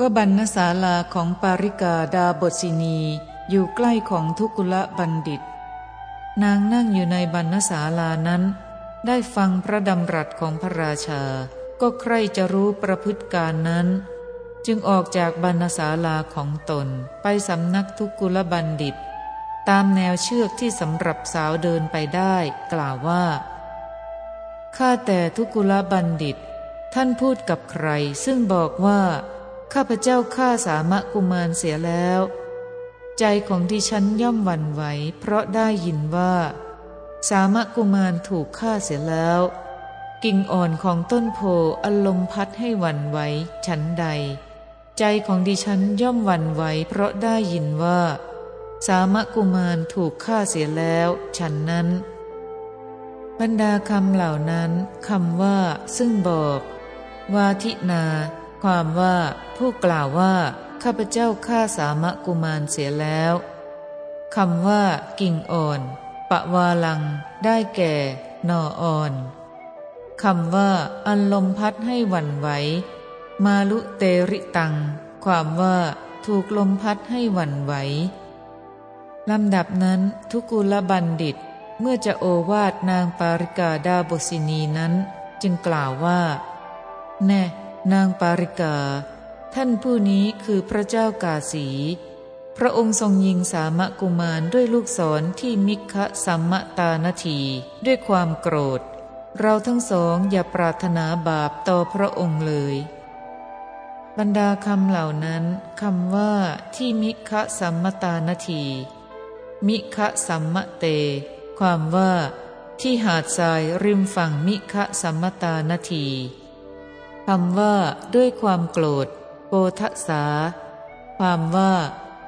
ว่าบรรณศาลาของปาริกาดาบทศินีอยู่ใกล้ของทุกุละบัณฑิต นางนั่งอยู่ในบรรณศาลานั้น ได้ฟังพระดำรัสของพระราชา ก็ใครจะรู้ประพฤติการนั้น จึงออกจากบรรณศาลาของตนไปสำนักทุกุละบัณฑิต ตามแนวเชือกที่สำหรับสาวเดินไปได้ กล่าวว่าข้าแต่ทุกุละบัณฑิต ท่านพูดกับใครซึ่งบอกว่า ข้าพเจ้าฆ่าสามะกุมารเสียแล้ว ใจของดิฉันย่อมหวั่นไหว เพราะได้ยินว่า สามะกุมารถูกฆ่าเสียแล้ว กิ่งอ่อนของต้นโพอลมพัดให้หวั่นไหวฉันใด ใจของดิฉันย่อมหวั่นไหว เพราะได้ยินว่า สามะกุมารถูกฆ่าเสียแล้ว ฉันนั้นบรรดาคำเหล่านั้นคำว่า ซึ่งบอก วาทินา ความว่าผู้กล่าวว่า ข้าพเจ้าฆ่าสามะกุมารเสียแล้วคำว่า กิ่งอ่อน ปะวาลัง ได้แก่นออ่อนคำว่า อันลมพัดให้หวั่นไหว มาลุเตริตัง ความว่าถูกลมพัดให้หวั่นไหวลำดับนั้นทุกุลบัณฑิต เมื่อจะโอวาดนางปาริกาดาบสินีนั้น จึงกล่าวว่า แน่ นางปาริกา ท่านผู้นี้คือพระเจ้ากาสี พระองค์ทรงยิงสามะกุมารด้วยลูกศรที่มิคะสัมมตานาทีด้วยความโกรธ เราทั้งสองอย่าปรารถนาบาปต่อพระองค์เลย บรรดาคำเหล่านั้นคำว่าที่มิคะสัมมตานาทีมิคะสัมมเต ความว่าที่หาดทรายริมฝั่งมิคะสัมมตานาที คำว่าด้วยความโกรธโกทัสา ความว่า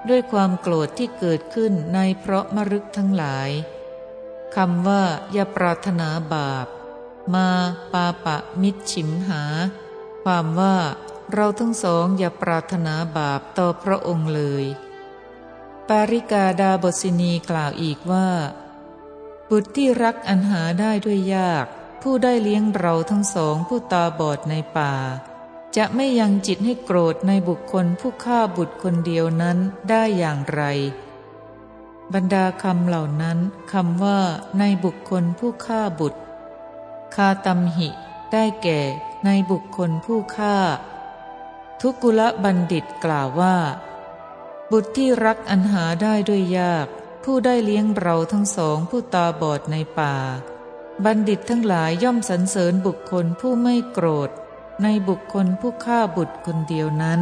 ด้วยความโกรธที่เกิดขึ้นในเพราะมรึกทั้งหลายคำว่าอย่าปรารถนาบาป มาปาปะมิชิมหา ความว่าเราทั้งสองอย่าปรารถนาบาปต่อพระองค์เลย ปาริกาดาบสินีกล่าวอีกว่า บุตรที่รักอันหาได้ด้วยยาก ผู้ได้เลี้ยงเราทั้งสองผู้ตาบอดในป่า จะไม่ยังจิตให้โกรธในบุคคลผู้ฆ่าบุตรคนเดียวนั้นได้อย่างไร บรรดาคำเหล่านั้นคำว่า ในบุคคลผู้ฆ่าบุตรคาตัมหิ ได้แก่ในบุคคลผู้ฆ่า ทุกุละบัณฑิตกล่าวว่า บุตรที่รักอันหาได้ด้วยยาก ผู้ได้เลี้ยงเราทั้งสองผู้ตาบอดในป่า บัณฑิตทั้งหลายย่อมสรรเสริญบุคคลผู้ไม่โกรธ ในบุคคลผู้ฆ่าบุตรคนเดียวนั้น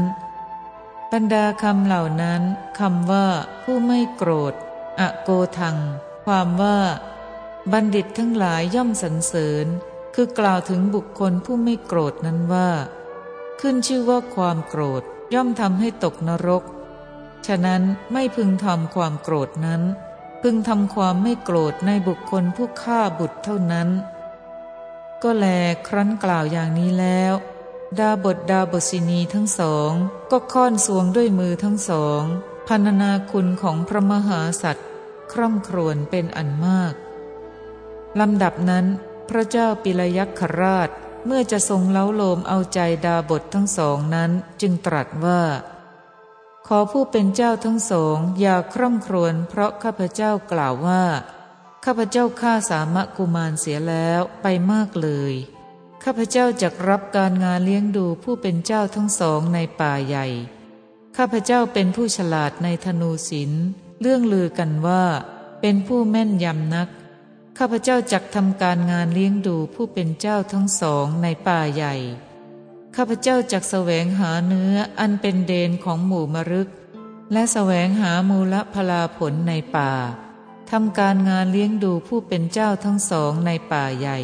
บรรดาคำเหล่านั้นคำว่า ผู้ไม่โกรธ อโกทัง ความว่า บัณฑิตทั้งหลายย่อมสรรเสริญ คือกล่าวถึงบุคคลผู้ไม่โกรธนั้นว่า ขึ้นชื่อว่าความโกรธย่อมทำให้ตกนรก ฉะนั้นไม่พึงทำความโกรธนั้น พึงทำความไม่โกรธในบุคคลผู้ฆ่าบุตรเท่านั้น ก็แลครั้นกล่าวอย่างนี้แล้ว ดาบทดาบสินีทั้งสอง ก็ค้อนสวงด้วยมือทั้งสองพันนาคุณของพระมหาสัตว์คร่ำครวญเป็นอันมากลำดับนั้น พระเจ้าปิลยักษราชเมื่อจะทรงเล้าโลมเอาใจดาบททั้งสองนั้นจึงตรัสว่า ขอผู้เป็นเจ้าทั้งสองอย่าคร่ำครวญเพราะข้าพเจ้ากล่าวว่า ข้าพเจ้าฆ่าสามะกุมารเสียแล้วไปมากเลย ข้าพเจ้าจะรับการงานเลี้ยงดูผู้เป็นเจ้าทั้งสองในป่าใหญ่ ข้าพเจ้าเป็นผู้ฉลาดในธนูศิลป์เรื่องลือกันว่า เป็นผู้แม่นยำนัก ข้าพเจ้าจักทำการงานเลี้ยงดูผู้เป็นเจ้าทั้งสองในป่าใหญ่ ข้าพเจ้าจักแสวงหาเนื้ออันเป็นเดนของหมู่มรึก และแสวงหามูลพลาผลในป่าทำการงานเลี้ยงดูผู้เป็นเจ้าทั้งสองในป่าใหญ่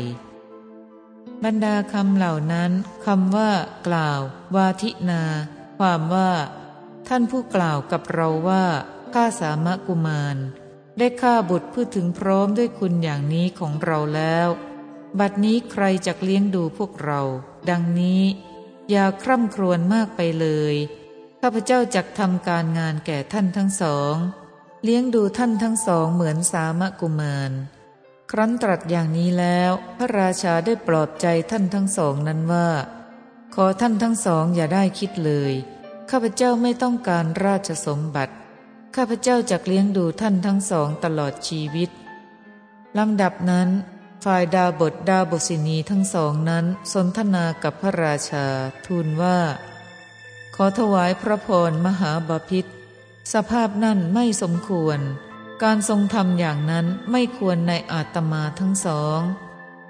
บรรดาคำเหล่านั้นคำว่า กล่าว วาทินา ความว่า ท่านผู้กล่าวกับเราว่าข้าสามะกุมาร ได้ฆ่าบุตรผู้ถึงพร้อมด้วยคุณอย่างนี้ของเราแล้ว บัดนี้ใครจะเลี้ยงดูพวกเรา ดังนี้ อย่าคร่ำครวญมากไปเลย ข้าพเจ้าจักทำการงานแก่ท่านทั้งสอง เลี้ยงดูท่านทั้งสองเหมือนสามกุมาร ครั้นตรัสอย่างนี้แล้ว พระราชาได้ปลอบใจท่านทั้งสองนั้นว่า ขอท่านทั้งสองอย่าได้คิดเลย ข้าพเจ้าไม่ต้องการราชสมบัติ ข้าพเจ้าจะเลี้ยงดูท่านทั้งสองตลอดชีวิตลำดับนั้น ฝ่ายดาบทดาบสินีทั้งสองนั้นสนทนากับพระราชาทูลว่า ขอถวายพระพรมหาบาพิษสภาพนั่นไม่สมควร การทรงทำอย่างนั้นไม่ควรในอาตมาทั้งสอง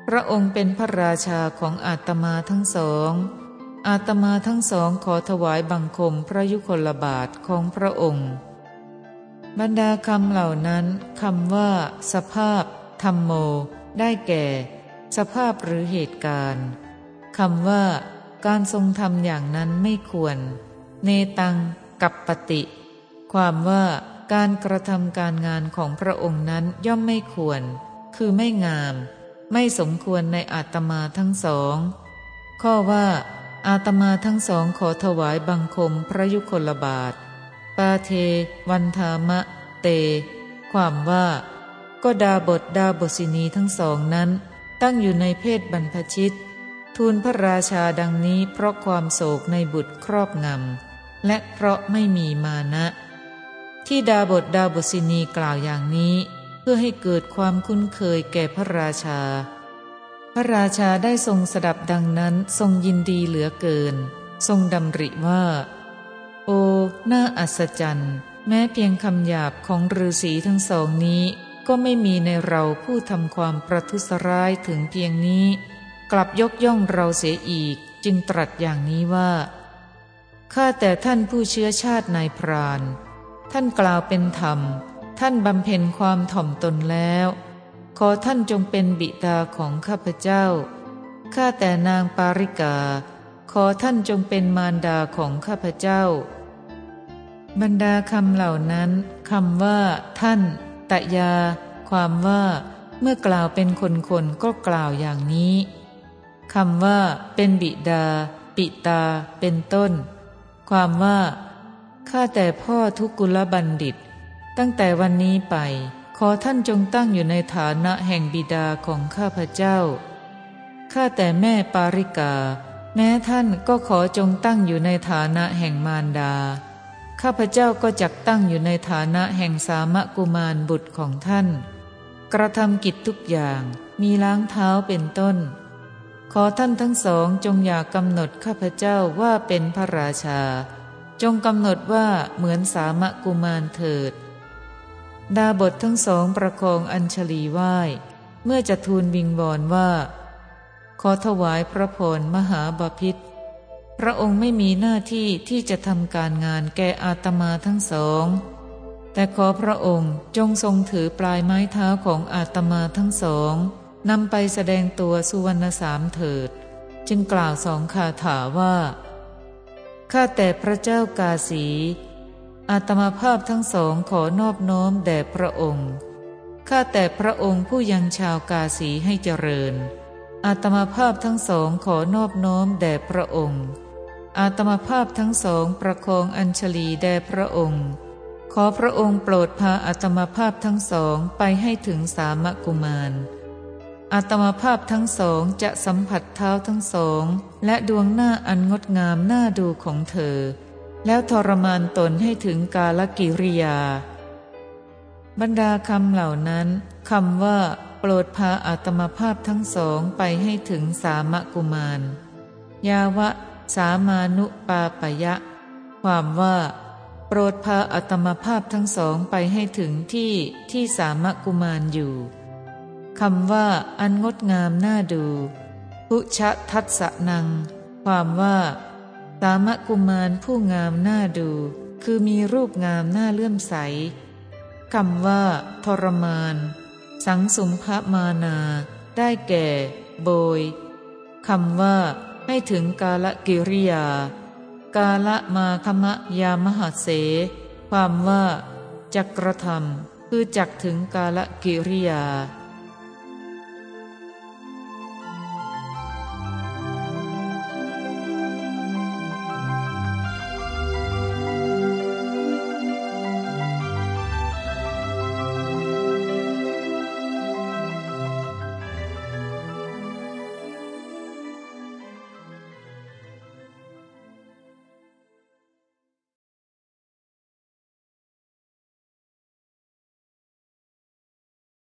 พระองค์เป็นพระราชาของอาตมาทั้งสอง อาตมาทั้งสองขอถวายบังคมพระยุคลบาทของพระองค์ บรรดาคำเหล่านั้นคำว่า สภาพธรรมโม ได้แก่ สภาพหรือเหตุการณ์คำว่า การทรงทำอย่างนั้นไม่ควร เนตังกับปฏิ ความว่าการกระทำการงานของพระองค์นั้นย่อมไม่ควร คือไม่งาม ไม่สมควรในอาตมาทั้งสอง ข้อว่า อาตมาทั้งสองขอถวายบังคมพระยุคลบาท ปาเท วันธามะ เต ความว่า ก็ดาบทดาบสินีทั้งสองนั้น ตั้งอยู่ในเพศบรรพชิต ทูลพระราชาดังนี้เพราะความโศกในบุตรครอบงำและเพราะไม่มีมานะ ที่ดาบทดาบสินีกล่าวอย่างนี้ เพื่อให้เกิดความคุ้นเคยแก่พระราชา พระราชาได้ทรงสดับดังนั้นทรงยินดีเหลือเกิน ทรงดำริว่า โอ้น่าอัศจรรย์แม้เพียงคำหยาบของฤาษีทั้งสองนี้ ก็ไม่มีในเราผู้ทำความประทุษร้ายถึงเพียงนี้ กลับยกย่องเราเสียอีกจึงตรัสอย่างนี้ว่าข้าแต่ท่านผู้เชื้อชาตินายพราน ท่านกล่าวเป็นธรรม ท่านบำเพ็ญความถ่อมตนแล้ว ขอท่านจงเป็นบิดาของข้าพเจ้า ข้าแต่นางปาริกา ขอท่านจงเป็นมารดาของข้าพเจ้า บรรดาคำเหล่านั้นคำว่า ท่าน ตะยา ความว่า เมื่อกล่าวเป็นคนคนก็กล่าวอย่างนี้คำว่า เป็นบิดา ปิตา เป็นต้น ความว่าข้าแต่พ่อทุกุลบัณฑิต ตั้งแต่วันนี้ไป ขอท่านจงตั้งอยู่ในฐานะแห่งบิดาของข้าพเจ้าข้าแต่แม่ปาริกา แม้ท่านก็ขอจงตั้งอยู่ในฐานะแห่งมารดา ข้าพเจ้าก็จักตั้งอยู่ในฐานะแห่งสามะกุมารบุตรของท่าน กระทำกิจทุกอย่างมีล้างเท้าเป็นต้น ขอท่านทั้งสองจงอย่ากำหนดข้าพเจ้าว่าเป็นพระราชา จงกำหนดว่าเหมือนสามะกุมารเถิด ดาบททั้งสองประคองอัญชลีไหว้เมื่อจะทูลวิงวอนว่า ขอถวายพระพรมหาบาพิษ พระองค์ไม่มีหน้าที่ที่จะทำการงานแก่อาตมาทั้งสอง แต่ขอพระองค์จงทรงถือปลายไม้เท้าของอาตมาทั้งสองนำไปแสดงตัวสุวรรณสามเถิด จึงกล่าวสองคาถาว่าข้าแต่พระเจ้ากาสีอาตมาภาพทั้งสองขอนอบน้อมแด่พระองค์ข้าแต่พระองค์ผู้ยังชาวกาสีให้เจริญอาตมาภาพทั้งสองขอนอบน้อมแด่พระองค์ อาตมาภาพทั้งสองประคองอัญชลีแด่พระองค์ ขอพระองค์โปรดพาอาตมาภาพทั้งสองไปให้ถึงสามกุมารอาตมาภาพทั้งสองจะสัมผัสเท้าทั้งสอง และดวงหน้าอันงดงามน่าดูของเธอ แล้วทรมานตนให้ถึงกาลกิริยา บรรดาคำเหล่านั้นคำว่า โปรดพาอาตมาภาพทั้งสองไปให้ถึงสามกุมาร ยาวะ สามานุปาปยะ ความว่า โปรดพาอาตมภาพทั้งสองไปให้ถึงที่ที่สามกุมารอยู่คำว่า อันงดงามน่าดูพุชะทัศนัง ความว่า สามกุมารผู้งามน่าดู คือมีรูปงามน่าเลื่อมใสคำว่า ทรมาน สังสมภมานา ได้แก่ โบยคำว่า ให้ถึงกาลกิริยา กาละมาคมะยามหาเส ความว่าจักกระทำคือจักถึงกาลกิริยา